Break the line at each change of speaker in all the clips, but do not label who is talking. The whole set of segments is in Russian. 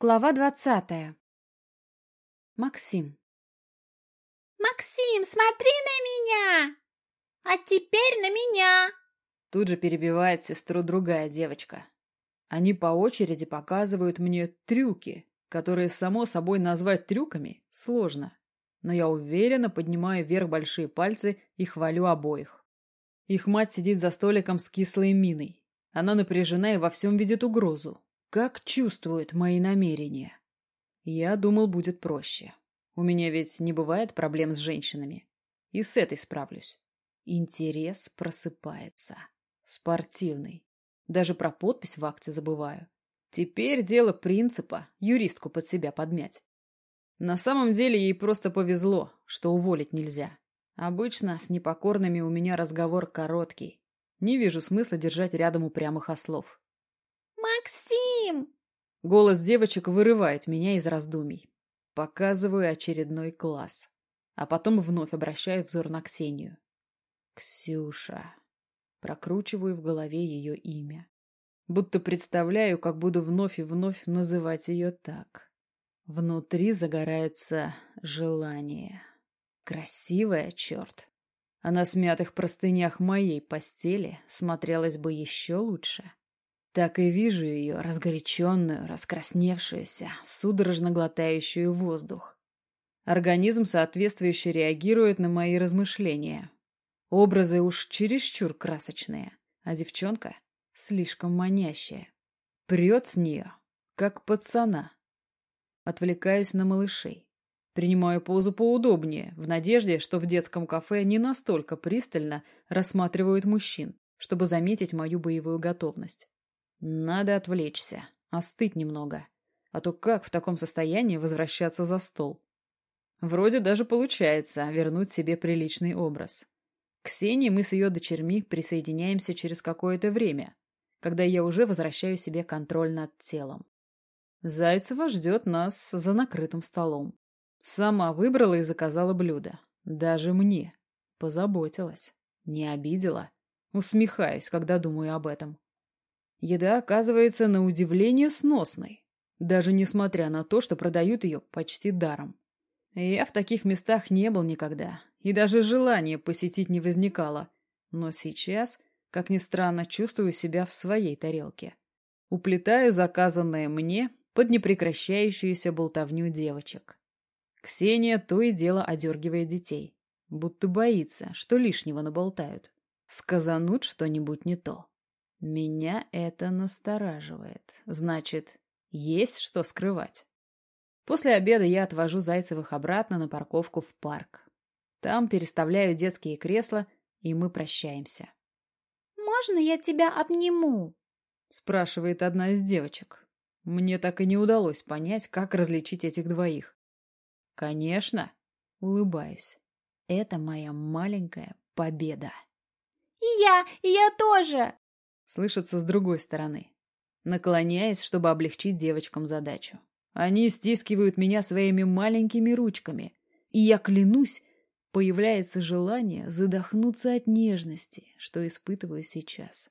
Глава двадцатая. Максим.
«Максим, смотри на меня! А теперь на меня!»
Тут же перебивает сестру другая девочка. Они по очереди показывают мне трюки, которые, само собой, назвать трюками сложно. Но я уверенно поднимаю вверх большие пальцы и хвалю обоих. Их мать сидит за столиком с кислой миной. Она напряжена и во всем видит угрозу. Как чувствует мои намерения? Я думал, будет проще. У меня ведь не бывает проблем с женщинами. И с этой справлюсь. Интерес просыпается. Спортивный. Даже про подпись в акте забываю. Теперь дело принципа юристку под себя подмять. На самом деле ей просто повезло, что уволить нельзя. Обычно с непокорными у меня разговор короткий. Не вижу смысла держать рядом упрямых ослов.
«Максим!»
Голос девочек вырывает меня из раздумий. Показываю очередной класс. А потом вновь обращаю взор на Ксению. «Ксюша». Прокручиваю в голове ее имя. Будто представляю, как буду вновь и вновь называть ее так. Внутри загорается желание. Красивая, черт. А на смятых простынях моей постели смотрелась бы еще лучше. Так и вижу ее, разгоряченную, раскрасневшуюся, судорожно глотающую воздух. Организм соответствующе реагирует на мои размышления. Образы уж чересчур красочные, а девчонка слишком манящая. Прет с нее, как пацана. Отвлекаюсь на малышей. Принимаю позу поудобнее, в надежде, что в детском кафе не настолько пристально рассматривают мужчин, чтобы заметить мою боевую готовность. Надо отвлечься, остыть немного. А то как в таком состоянии возвращаться за стол? Вроде даже получается вернуть себе приличный образ. К Ксении мы с ее дочерьми присоединяемся через какое-то время, когда я уже возвращаю себе контроль над телом. Зайцева ждет нас за накрытым столом. Сама выбрала и заказала блюдо. Даже мне. Позаботилась. Не обидела. Усмехаюсь, когда думаю об этом. Еда оказывается на удивление сносной, даже несмотря на то, что продают ее почти даром. Я в таких местах не был никогда, и даже желания посетить не возникало. Но сейчас, как ни странно, чувствую себя в своей тарелке. Уплетаю заказанное мне под непрекращающуюся болтовню девочек. Ксения то и дело одергивает детей, будто боится, что лишнего наболтают. Сказануть что-нибудь не то. Меня это настораживает. Значит, есть что скрывать. После обеда я отвожу Зайцевых обратно на парковку в парк. Там переставляю детские кресла, и мы прощаемся.
«Можно я тебя обниму?»
— спрашивает одна из девочек. Мне так и не удалось понять, как различить этих двоих. «Конечно!» — улыбаюсь. «Это моя маленькая победа!»
«И я! И я тоже!»
Слышится с другой стороны. Наклоняясь, чтобы облегчить девочкам задачу. Они стискивают меня своими маленькими ручками. И я клянусь, появляется желание задохнуться от нежности, что испытываю сейчас.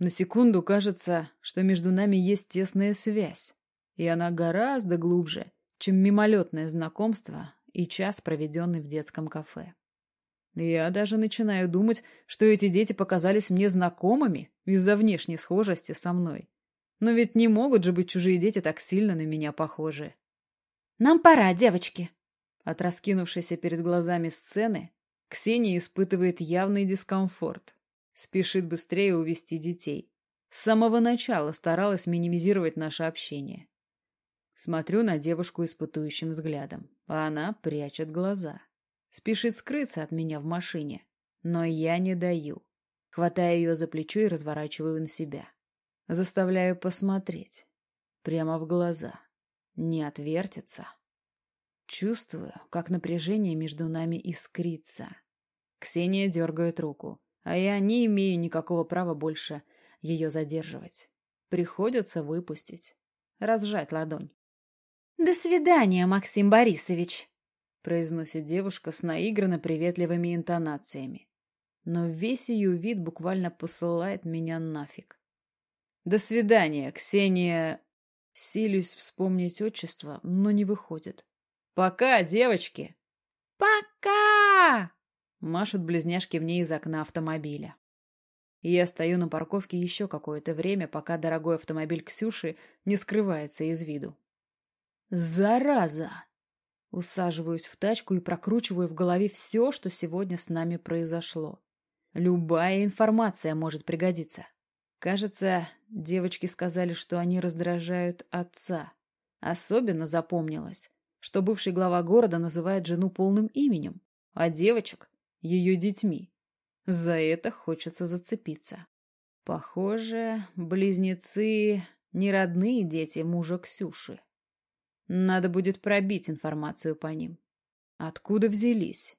На секунду кажется, что между нами есть тесная связь, и она гораздо глубже, чем мимолетное знакомство и час, проведенный в детском кафе. Я даже начинаю думать, что эти дети показались мне знакомыми из-за внешней схожести со мной. Но ведь не могут же быть чужие дети так сильно на меня похожи.
«Нам пора, девочки!»
От раскинувшейся перед глазами сцены Ксения испытывает явный дискомфорт. Спешит быстрее увести детей. С самого начала старалась минимизировать наше общение. Смотрю на девушку испытующим взглядом, а она прячет глаза. Спешит скрыться от меня в машине. Но я не даю. Хватаю ее за плечо и разворачиваю на себя. Заставляю посмотреть. Прямо в глаза. Не отвертится. Чувствую, как напряжение между нами искрится. Ксения дергает руку, а я не имею никакого права больше ее задерживать. Приходится выпустить. Разжать ладонь.
«До свидания, Максим Борисович!»
Произносит девушка с наигранно приветливыми интонациями. Но весь ее вид буквально посылает меня нафиг. До свидания, Ксения... Силюсь вспомнить отчество, но не выходит. «Пока, девочки!»
«Пока!»
— машут близняшки мне из окна автомобиля. Я стою на парковке еще какое-то время, пока дорогой автомобиль Ксюши не скрывается из виду. «Зараза!» Усаживаюсь в тачку и прокручиваю в голове все, что сегодня с нами произошло. Любая информация может пригодиться. Кажется, девочки сказали, что они раздражают отца. Особенно запомнилось, что бывший глава города называет жену полным именем, а девочек — ее детьми. За это хочется зацепиться. Похоже, близнецы — не родные дети мужа Ксюши. Надо будет пробить информацию по ним. Откуда взялись?